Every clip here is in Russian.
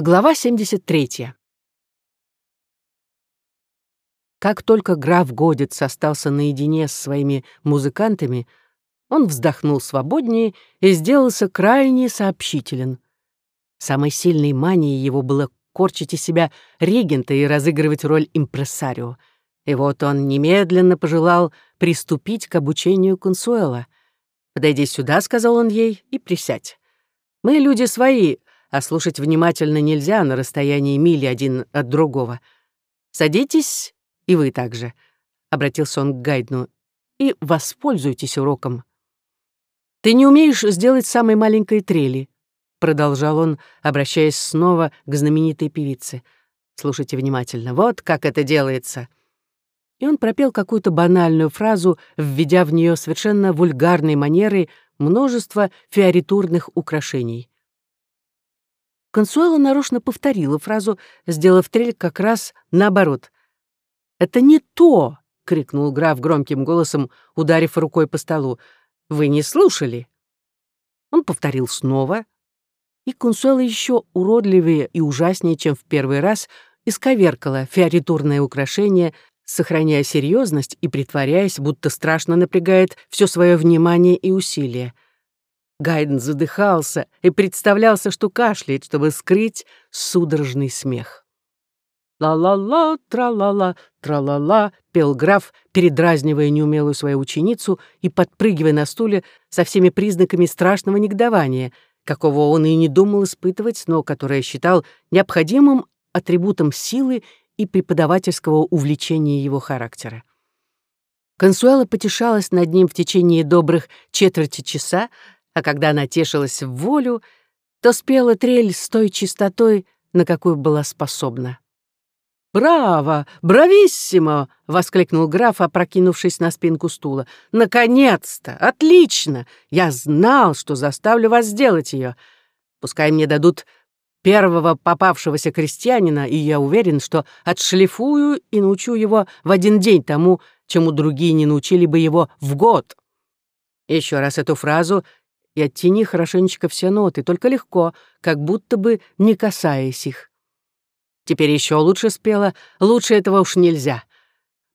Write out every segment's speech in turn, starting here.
Глава 73. Как только граф Годец остался наедине с своими музыкантами, он вздохнул свободнее и сделался крайне сообщителен. Самой сильной манией его было корчить из себя регента и разыгрывать роль импрессарио. И вот он немедленно пожелал приступить к обучению Консуэла. «Подойди сюда», — сказал он ей, — «и присядь. Мы люди свои, а слушать внимательно нельзя на расстоянии мили один от другого. Садитесь, и вы также, — обратился он к Гайдну, — и воспользуйтесь уроком. Ты не умеешь сделать самой маленькой трели, — продолжал он, обращаясь снова к знаменитой певице. Слушайте внимательно, вот как это делается. И он пропел какую-то банальную фразу, введя в нее совершенно вульгарной манерой множество фиоритурных украшений. Консуэла нарочно повторила фразу, сделав трель как раз наоборот. «Это не то!» — крикнул граф громким голосом, ударив рукой по столу. «Вы не слушали?» Он повторил снова, и Консуэла еще уродливее и ужаснее, чем в первый раз, исковеркала фиоритурное украшение, сохраняя серьезность и притворяясь, будто страшно напрягает все свое внимание и усилия. Гайден задыхался и представлялся, что кашляет, чтобы скрыть судорожный смех. «Ла-ла-ла, тра-ла-ла, тра-ла-ла», — пел граф, передразнивая неумелую свою ученицу и подпрыгивая на стуле со всеми признаками страшного негодования, какого он и не думал испытывать, но которое считал необходимым атрибутом силы и преподавательского увлечения его характера. Консуэла потешалась над ним в течение добрых четверти часа, а когда она тешилась в волю, то спела трель с той чистотой, на какую была способна. «Браво! Брависсимо!» — воскликнул граф, опрокинувшись на спинку стула. «Наконец-то! Отлично! Я знал, что заставлю вас сделать ее. Пускай мне дадут первого попавшегося крестьянина, и я уверен, что отшлифую и научу его в один день тому, чему другие не научили бы его в год. Еще раз эту фразу и оттяни хорошенечко все ноты, только легко, как будто бы не касаясь их. Теперь еще лучше спела, лучше этого уж нельзя.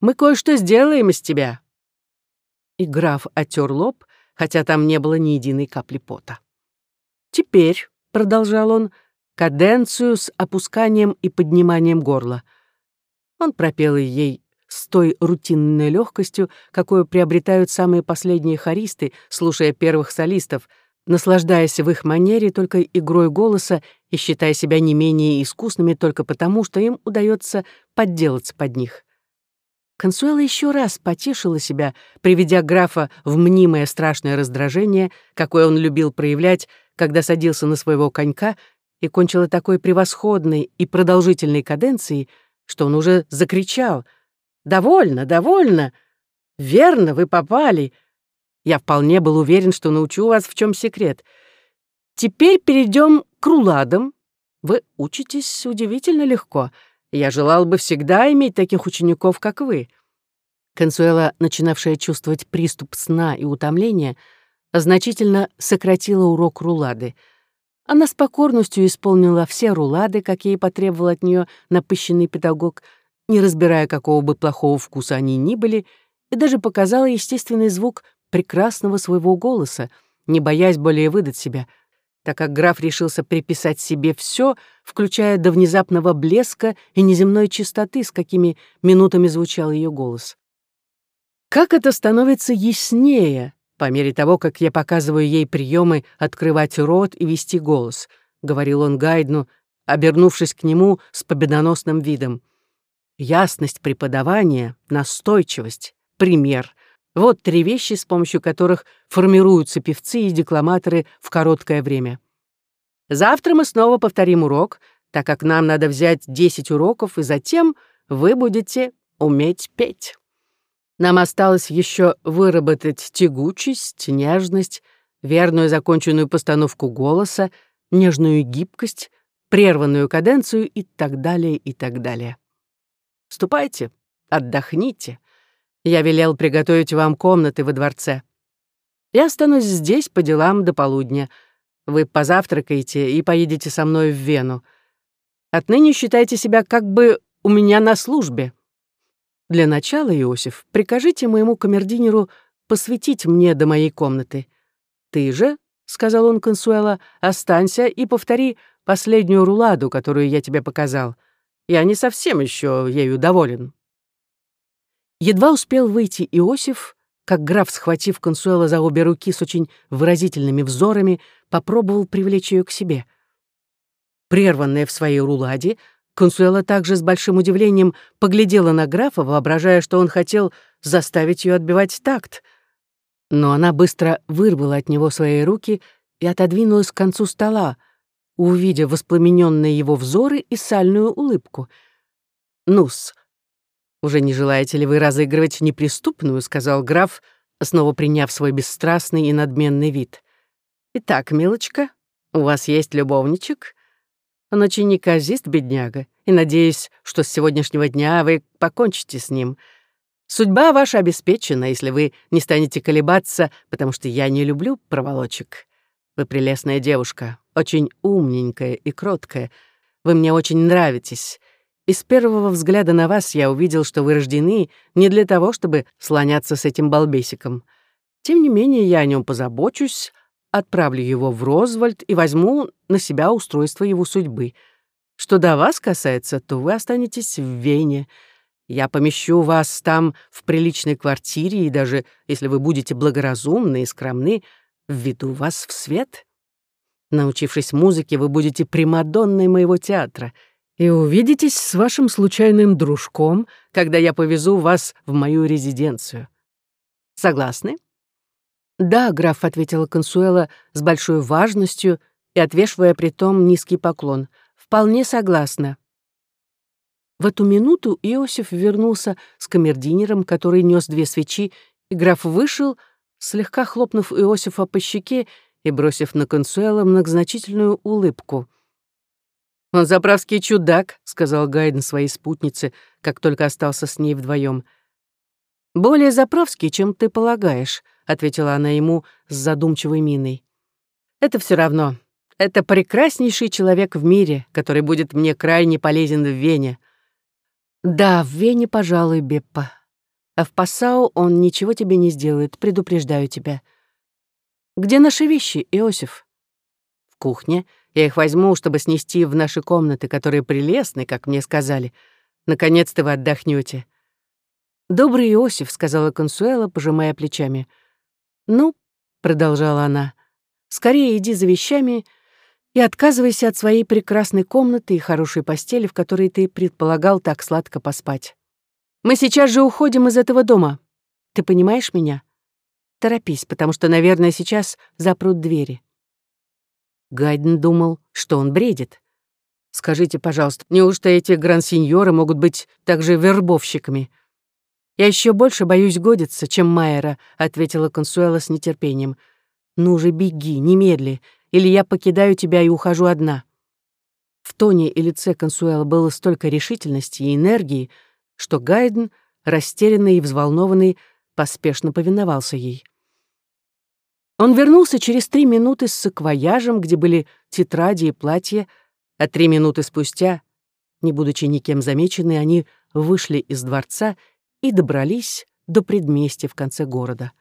Мы кое-что сделаем из тебя. И граф отер лоб, хотя там не было ни единой капли пота. Теперь, — продолжал он, — каденцию с опусканием и подниманием горла. Он пропел ей с той рутинной легкостью, какую приобретают самые последние хористы, слушая первых солистов, наслаждаясь в их манере только игрой голоса и считая себя не менее искусными только потому, что им удается подделаться под них. Консуэла еще раз потешила себя, приведя графа в мнимое страшное раздражение, какое он любил проявлять, когда садился на своего конька, и кончила такой превосходной и продолжительной каденцией, что он уже закричал — «Довольно, довольно. Верно, вы попали. Я вполне был уверен, что научу вас, в чем секрет. Теперь перейдем к руладам. Вы учитесь удивительно легко. Я желал бы всегда иметь таких учеников, как вы». Консуэла, начинавшая чувствовать приступ сна и утомления, значительно сократила урок рулады. Она с покорностью исполнила все рулады, какие потребовал от нее напыщенный педагог — не разбирая, какого бы плохого вкуса они ни были, и даже показала естественный звук прекрасного своего голоса, не боясь более выдать себя, так как граф решился приписать себе все, включая до внезапного блеска и неземной чистоты, с какими минутами звучал ее голос. Как это становится яснее, по мере того, как я показываю ей приемы открывать рот и вести голос, — говорил он Гайдну, обернувшись к нему с победоносным видом. Ясность преподавания, настойчивость, пример — вот три вещи, с помощью которых формируются певцы и декламаторы в короткое время. Завтра мы снова повторим урок, так как нам надо взять 10 уроков, и затем вы будете уметь петь. Нам осталось еще выработать тягучесть, нежность, верную законченную постановку голоса, нежную гибкость, прерванную каденцию и так далее, и так далее. Ступайте, отдохните. Я велел приготовить вам комнаты во дворце. Я останусь здесь по делам до полудня. Вы позавтракаете и поедете со мной в Вену. Отныне считайте себя как бы у меня на службе. Для начала, Иосиф, прикажите моему камердинеру посвятить мне до моей комнаты. Ты же, — сказал он Консуэла, — останься и повтори последнюю руладу, которую я тебе показал. Я не совсем еще ею доволен. Едва успел выйти Иосиф, как граф, схватив Консуэла за обе руки с очень выразительными взорами, попробовал привлечь ее к себе. Прерванная в своей руладе, Консуэла также с большим удивлением поглядела на графа, воображая, что он хотел заставить ее отбивать такт. Но она быстро вырвала от него свои руки и отодвинулась к концу стола, увидев воспламененные его взоры и сальную улыбку. «Ну-с, уже не желаете ли вы разыгрывать неприступную?» — сказал граф, снова приняв свой бесстрастный и надменный вид. «Итак, милочка, у вас есть любовничек?» Он очень неказист, бедняга, и надеюсь, что с сегодняшнего дня вы покончите с ним. Судьба ваша обеспечена, если вы не станете колебаться, потому что я не люблю проволочек. Вы прелестная девушка, очень умненькая и кроткая. Вы мне очень нравитесь. И с первого взгляда на вас я увидел, что вы рождены не для того, чтобы слоняться с этим балбесиком. Тем не менее, я о нем позабочусь, отправлю его в Розвальд и возьму на себя устройство его судьбы. Что до вас касается, то вы останетесь в Вене. Я помещу вас там в приличной квартире, и даже если вы будете благоразумны и скромны, введу вас в свет. Научившись музыке, вы будете примадонной моего театра и увидитесь с вашим случайным дружком, когда я повезу вас в мою резиденцию. Согласны? «Да, граф», — ответила Консуэла с большой важностью и отвешивая при том низкий поклон. «Вполне согласна». В эту минуту Иосиф вернулся с камердинером, который нес две свечи, и граф вышел, слегка хлопнув Иосифа по щеке и бросив на Консуэла многозначительную улыбку. «Он заправский чудак», — сказал Гайден своей спутнице, как только остался с ней вдвоем. «Более заправский, чем ты полагаешь», — ответила она ему с задумчивой миной. «Это все равно. Это прекраснейший человек в мире, который будет мне крайне полезен в Вене». «Да, в Вене, пожалуй, Беппа. А в Пассау он ничего тебе не сделает, предупреждаю тебя. Где наши вещи, Иосиф?» «В кухне. Я их возьму, чтобы снести в наши комнаты, которые прелестны, как мне сказали. Наконец-то вы отдохнете. «Добрый Иосиф», — сказала Консуэла, пожимая плечами, — «Ну», — продолжала она, — «скорее иди за вещами и отказывайся от своей прекрасной комнаты и хорошей постели, в которой ты предполагал так сладко поспать. Мы сейчас же уходим из этого дома. Ты понимаешь меня? Торопись, потому что, наверное, сейчас запрут двери». Гайден думал, что он бредит. «Скажите, пожалуйста, неужто эти грансиньоры могут быть также вербовщиками?» «Я еще больше боюсь годиться, чем Майера», — ответила Консуэла с нетерпением. «Ну же, беги, немедли, или я покидаю тебя и ухожу одна». В тоне и лице Консуэла было столько решительности и энергии, что Гайден, растерянный и взволнованный, поспешно повиновался ей. Он вернулся через три минуты с саквояжем, где были тетради и платья, а три минуты спустя, не будучи никем замечены, они вышли из дворца и добрались до предместья в конце города.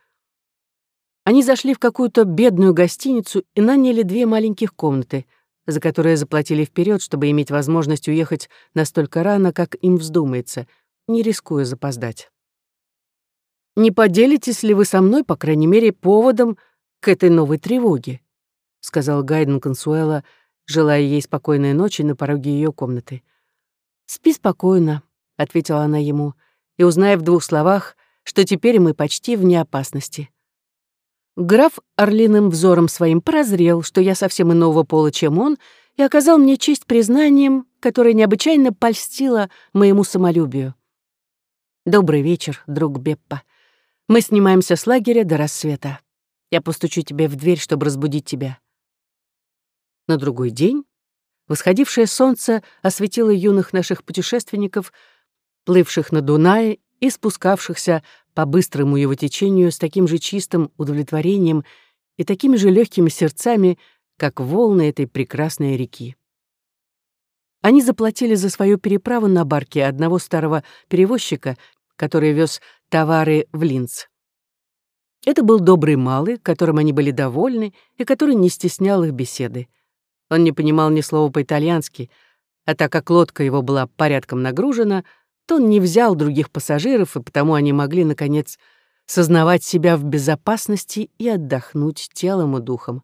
Они зашли в какую-то бедную гостиницу и наняли две маленьких комнаты, за которые заплатили вперед, чтобы иметь возможность уехать настолько рано, как им вздумается, не рискуя запоздать. «Не поделитесь ли вы со мной, по крайней мере, поводом к этой новой тревоге?» — сказал Гайден Консуэла, желая ей спокойной ночи на пороге ее комнаты. «Спи спокойно», — ответила она ему, — и узнай в двух словах, что теперь мы почти вне опасности. Граф орлиным взором своим прозрел, что я совсем иного пола, чем он, и оказал мне честь признанием, которое необычайно польстило моему самолюбию. Добрый вечер, друг Беппа. Мы снимаемся с лагеря до рассвета. Я постучу тебе в дверь, чтобы разбудить тебя. На другой день восходившее солнце осветило юных наших путешественников плывших на Дунае и спускавшихся по быстрому его течению с таким же чистым удовлетворением и такими же легкими сердцами, как волны этой прекрасной реки. Они заплатили за свою переправу на барке одного старого перевозчика, который вез товары в Линц. Это был добрый малый, которым они были довольны и который не стеснял их беседы. Он не понимал ни слова по-итальянски, а так как лодка его была порядком нагружена, то он не взял других пассажиров, и потому они могли, наконец, сознавать себя в безопасности и отдохнуть телом и духом.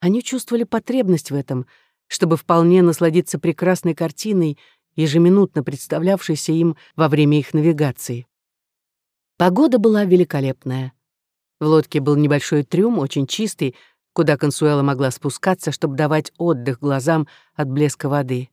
Они чувствовали потребность в этом, чтобы вполне насладиться прекрасной картиной, ежеминутно представлявшейся им во время их навигации. Погода была великолепная. В лодке был небольшой трюм, очень чистый, куда Консуэла могла спускаться, чтобы давать отдых глазам от блеска воды.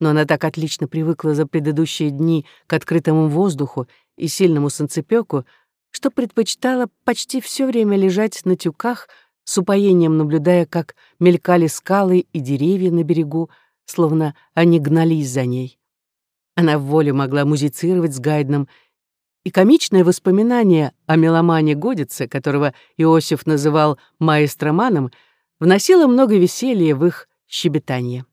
Но она так отлично привыкла за предыдущие дни к открытому воздуху и сильному солнцепёку, что предпочитала почти все время лежать на тюках, с упоением наблюдая, как мелькали скалы и деревья на берегу, словно они гнались за ней. Она в волю могла музицировать с Гайдном, и комичное воспоминание о меломане Годице, которого Иосиф называл маэстроманом, вносило много веселья в их щебетание.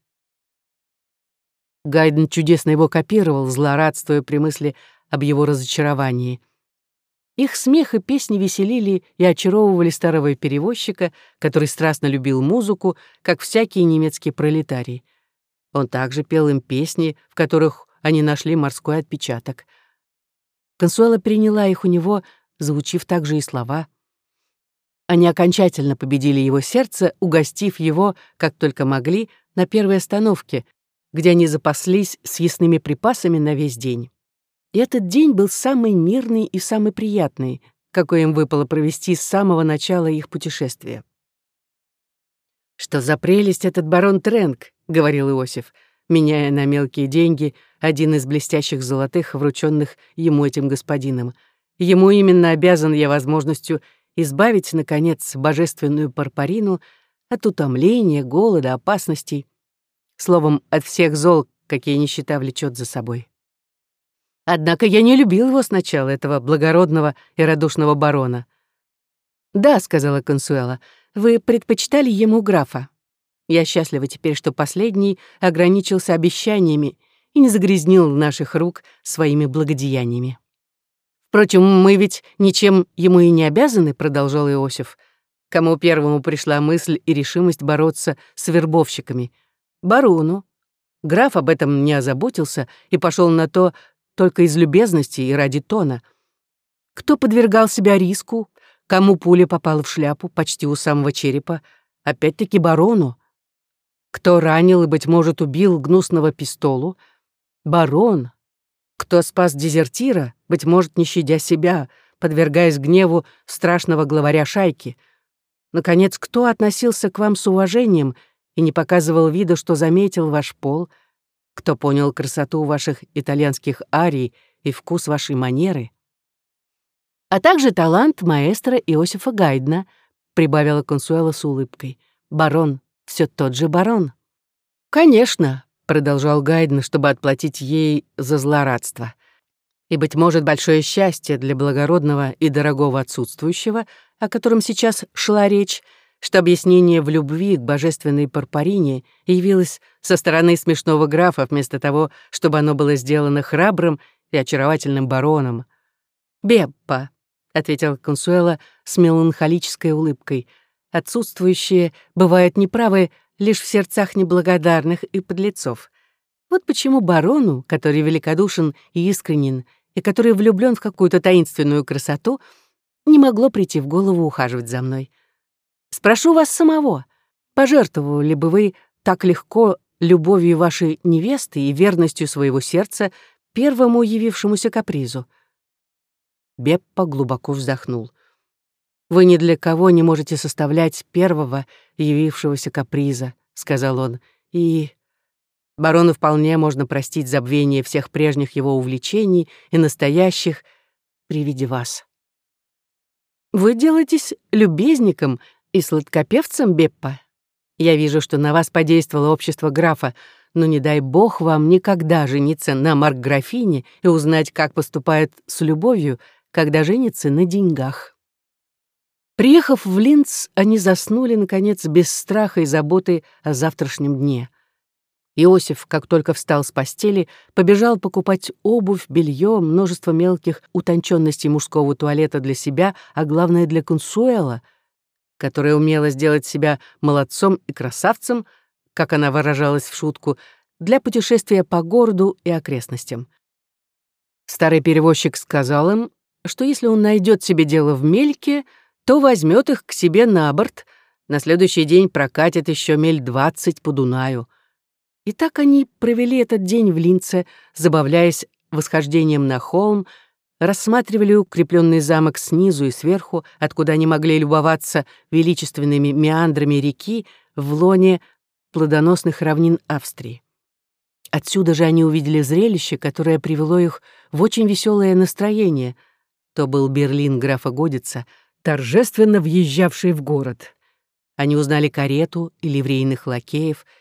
Гайден чудесно его копировал, злорадствуя при мысли об его разочаровании. Их смех и песни веселили и очаровывали старого перевозчика, который страстно любил музыку, как всякий немецкий пролетарий. Он также пел им песни, в которых они нашли морской отпечаток. Консуэла приняла их у него, заучив также и слова. Они окончательно победили его сердце, угостив его, как только могли, на первой остановке, где они запаслись съестными припасами на весь день. И этот день был самый мирный и самый приятный, какой им выпало провести с самого начала их путешествия. «Что за прелесть этот барон Тренк», — говорил Иосиф, меняя на мелкие деньги один из блестящих золотых, врученных ему этим господином. Ему именно обязан я возможностью избавить, наконец, божественную Парпарину от утомления, голода, опасностей, словом, от всех зол, какие нищета влечет за собой. Однако я не любил его сначала, этого благородного и радушного барона. «Да», — сказала Консуэла, — «вы предпочитали ему графа. Я счастлива теперь, что последний ограничился обещаниями и не загрязнил наших рук своими благодеяниями». «Впрочем, мы ведь ничем ему и не обязаны», — продолжал Иосиф, кому первому пришла мысль и решимость бороться с вербовщиками. «Барону». Граф об этом не озаботился и пошел на то, только из любезности и ради тона. Кто подвергал себя риску, кому пуля попала в шляпу почти у самого черепа, опять-таки барону. Кто ранил и, быть может, убил гнусного пистолу, барон. Кто спас дезертира, быть может, не щадя себя, подвергаясь гневу страшного главаря шайки. Наконец, кто относился к вам с уважением и не показывал вида, что заметил ваш пол — кто понял красоту ваших итальянских арий и вкус вашей манеры, а также талант маэстро Иосифа Гайдна, прибавила Консуэла с улыбкой. Барон, все тот же барон. Конечно, продолжал Гайден, чтобы отплатить ей за злорадство. И, быть может, большое счастье для благородного и дорогого отсутствующего, о котором сейчас шла речь, что объяснение в любви к божественной Парпарине явилось со стороны смешного графа вместо того, чтобы оно было сделано храбрым и очаровательным бароном. «Беппа», — ответил Консуэла с меланхолической улыбкой, «отсутствующие бывают неправы лишь в сердцах неблагодарных и подлецов. Вот почему барону, который великодушен и искренен, и который влюблен в какую-то таинственную красоту, не могло прийти в голову ухаживать за мной. Спрошу вас самого, пожертвовали бы вы так легко любовью вашей невесты и верностью своего сердца первому явившемуся капризу?» Беппа глубоко вздохнул. «Вы ни для кого не можете составлять первого явившегося каприза», — сказал он, — «и барону вполне можно простить забвение всех прежних его увлечений и настоящих при виде вас». «Вы делаетесь любезником и сладкопевцем, Беппа? Я вижу, что на вас подействовало общество графа, но не дай бог вам никогда жениться на маркграфине и узнать, как поступает с любовью, когда женится на деньгах. Приехав в Линц, они заснули, наконец, без страха и заботы о завтрашнем дне. Иосиф, как только встал с постели, побежал покупать обувь, белье, множество мелких утонченностей мужского туалета для себя, а главное для Консуэла, которая умела сделать себя молодцом и красавцем, как она выражалась в шутку, для путешествия по городу и окрестностям. Старый перевозчик сказал им, что если он найдет себе дело в Мельке, то возьмет их к себе на борт, на следующий день прокатит еще мель двадцать по Дунаю — и так они провели этот день в Линце, забавляясь восхождением на холм, рассматривали укрепленный замок снизу и сверху, откуда они могли любоваться величественными меандрами реки в лоне плодоносных равнин Австрии. Отсюда же они увидели зрелище, которое привело их в очень веселое настроение. То был Берлин графа Годица, торжественно въезжавший в город. Они узнали карету и ливрейных лакеев —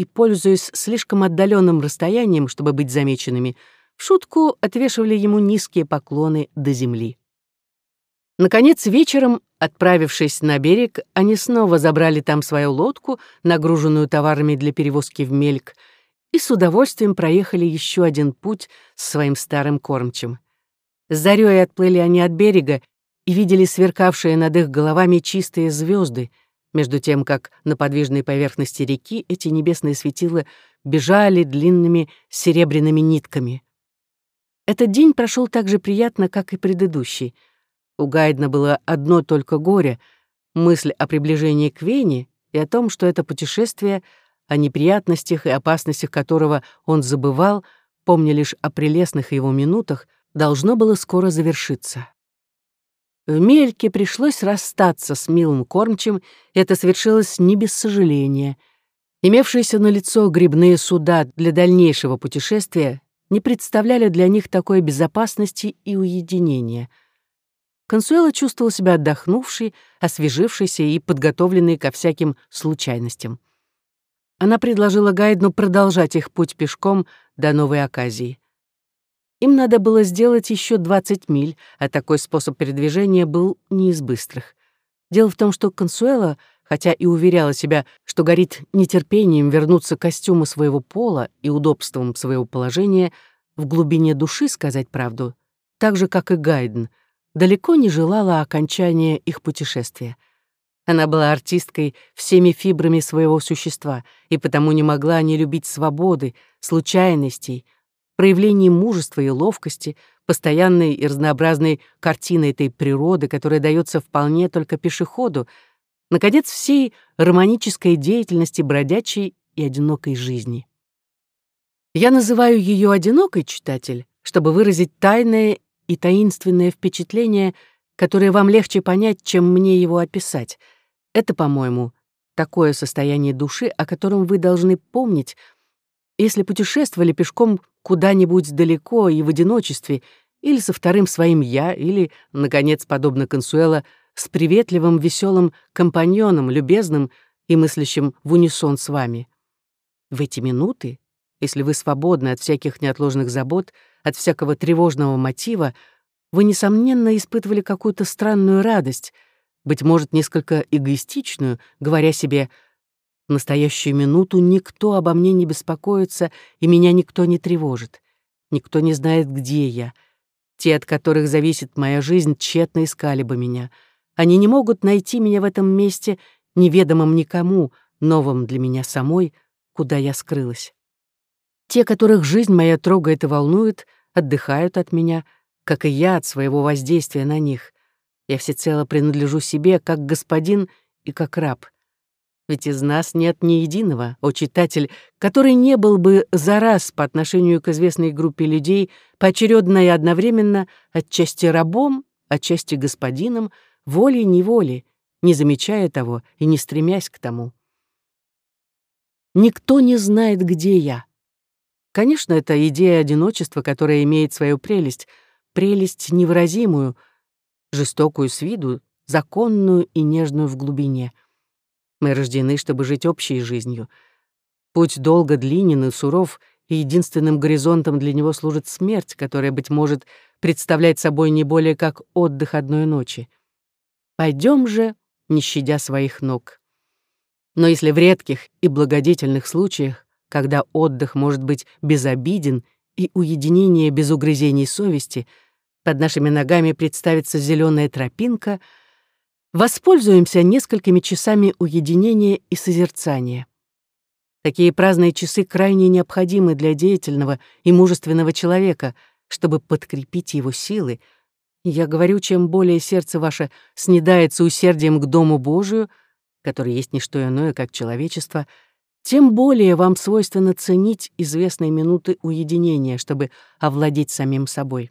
и, пользуясь слишком отдаленным расстоянием, чтобы быть замеченными, в шутку отвешивали ему низкие поклоны до земли. Наконец, вечером, отправившись на берег, они снова забрали там свою лодку, нагруженную товарами для перевозки в Мельк, и с удовольствием проехали еще один путь с своим старым кормчим. С зарёй отплыли они от берега и видели сверкавшие над их головами чистые звезды, между тем как на подвижной поверхности реки эти небесные светила бежали длинными серебряными нитками. Этот день прошел так же приятно, как и предыдущий. У Гайдна было одно только горе — мысль о приближении к Вене и о том, что это путешествие, о неприятностях и опасностях которого он забывал, помня лишь о прелестных его минутах, должно было скоро завершиться. В Мельке пришлось расстаться с милым кормчим, и это совершилось не без сожаления. Имевшиеся на лицо грибные суда для дальнейшего путешествия не представляли для них такой безопасности и уединения. Консуэла чувствовала себя отдохнувшей, освежившейся и подготовленной ко всяким случайностям. Она предложила Гайдну продолжать их путь пешком до новой оказии. Им надо было сделать еще 20 миль, а такой способ передвижения был не из быстрых. Дело в том, что Консуэла, хотя и уверяла себя, что горит нетерпением вернуться к костюму своего пола и удобством своего положения, в глубине души сказать правду, так же, как и Гайден, далеко не желала окончания их путешествия. Она была артисткой всеми фибрами своего существа и потому не могла не любить свободы, случайностей, проявлении мужества и ловкости, постоянной и разнообразной картины этой природы, которая дается вполне только пешеходу, наконец, всей романической деятельности бродячей и одинокой жизни. Я называю ее одинокой, читатель, чтобы выразить тайное и таинственное впечатление, которое вам легче понять, чем мне его описать. Это, по-моему, такое состояние души, о котором вы должны помнить, если путешествовали пешком куда-нибудь далеко и в одиночестве, или со вторым своим «я», или, наконец, подобно Консуэла, с приветливым, веселым компаньоном, любезным и мыслящим в унисон с вами. В эти минуты, если вы свободны от всяких неотложных забот, от всякого тревожного мотива, вы, несомненно, испытывали какую-то странную радость, быть может, несколько эгоистичную, говоря себе в настоящую минуту никто обо мне не беспокоится, и меня никто не тревожит. Никто не знает, где я. Те, от которых зависит моя жизнь, тщетно искали бы меня. Они не могут найти меня в этом месте, неведомом никому, новом для меня самой, куда я скрылась. Те, которых жизнь моя трогает и волнует, отдыхают от меня, как и я от своего воздействия на них. Я всецело принадлежу себе, как господин и как раб — ведь из нас нет ни единого, о читатель, который не был бы за раз по отношению к известной группе людей поочередно и одновременно отчасти рабом, отчасти господином, волей-неволей, не замечая того и не стремясь к тому. Никто не знает, где я. Конечно, это идея одиночества, которая имеет свою прелесть, прелесть невыразимую, жестокую с виду, законную и нежную в глубине — мы рождены, чтобы жить общей жизнью. Путь долго длинен и суров, и единственным горизонтом для него служит смерть, которая, быть может, представляет собой не более как отдых одной ночи. Пойдем же, не щадя своих ног. Но если в редких и благодетельных случаях когда отдых может быть безобиден и уединение без угрызений совести, под нашими ногами представится зеленая тропинка, воспользуемся несколькими часами уединения и созерцания. Такие праздные часы крайне необходимы для деятельного и мужественного человека, чтобы подкрепить его силы. я говорю, чем более сердце ваше снедается усердием к Дому Божию, который есть не что иное, как человечество, тем более вам свойственно ценить известные минуты уединения, чтобы овладеть самим собой.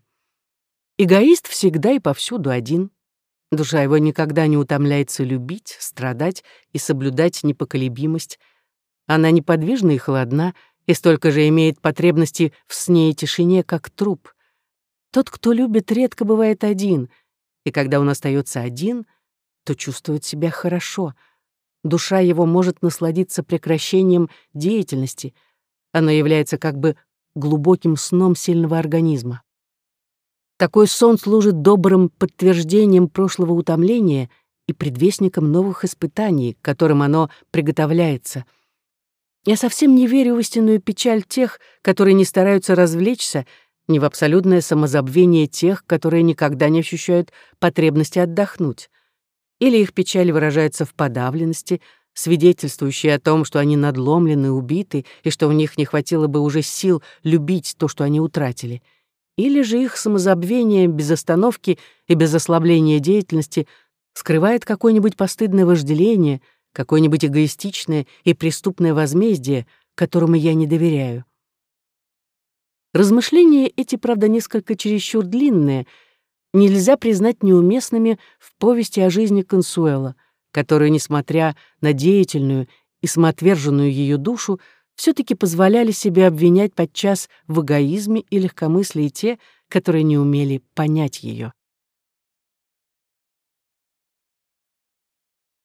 Эгоист всегда и повсюду один. Душа его никогда не утомляется любить, страдать и соблюдать непоколебимость. Она неподвижна и холодна, и столько же имеет потребности в сне и тишине, как труп. Тот, кто любит, редко бывает один, и когда он остается один, то чувствует себя хорошо. Душа его может насладиться прекращением деятельности. Оно является как бы глубоким сном сильного организма. Такой сон служит добрым подтверждением прошлого утомления и предвестником новых испытаний, к которым оно приготовляется — я совсем не верю в истинную печаль тех, которые не стараются развлечься, ни в абсолютное самозабвение тех, которые никогда не ощущают потребности отдохнуть. Или их печаль выражается в подавленности, свидетельствующей о том, что они надломлены, убиты, и что у них не хватило бы уже сил любить то, что они утратили. Или же их самозабвение без остановки и без ослабления деятельности скрывает какое-нибудь постыдное вожделение — какое-нибудь эгоистичное и преступное возмездие, которому я не доверяю. Размышления эти, правда, несколько чересчур длинные, нельзя признать неуместными в повести о жизни Консуэла, которую, несмотря на деятельную и самоотверженную ее душу, все-таки позволяли себе обвинять подчас в эгоизме и легкомыслии те, которые не умели понять ее.